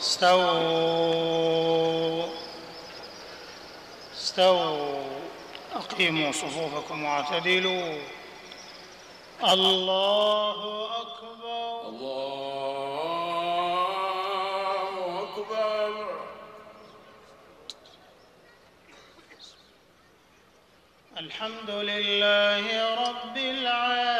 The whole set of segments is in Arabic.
استووا. استووا. أقيموا صفوفكم واعتدلوا. الله أكبر. الله أكبر. الحمد لله رب العالمين.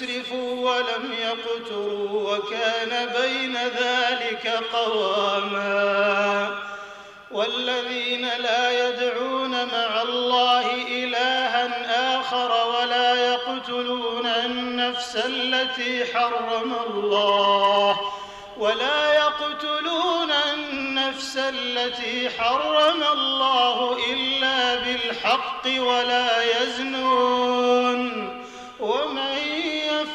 لم يسرفوا ولم يقتروا وكان بين ذلك قواما. والذين لا يدعون مع الله إلها آخر ولا يقتلون النفس التي حرم الله ولا يقتلون النفس التي حرم الله إلا بالحق ولا يزنون.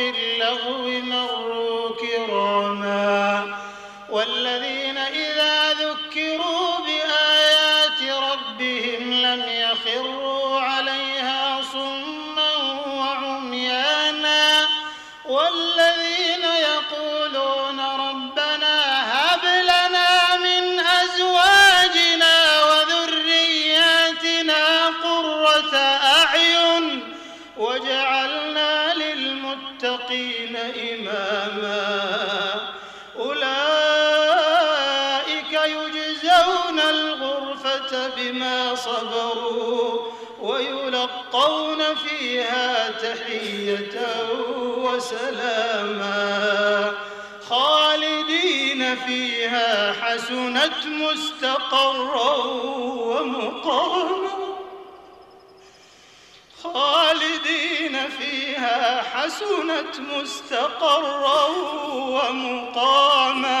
باللغو مروا كراما والذين أولئك يجزون الغرفة بما صبروا ويلقون فيها تحية وسلاما خالدين فيها حسنت مستقرا ومقاما خالدين فيها حسنت مستقرا ومقاما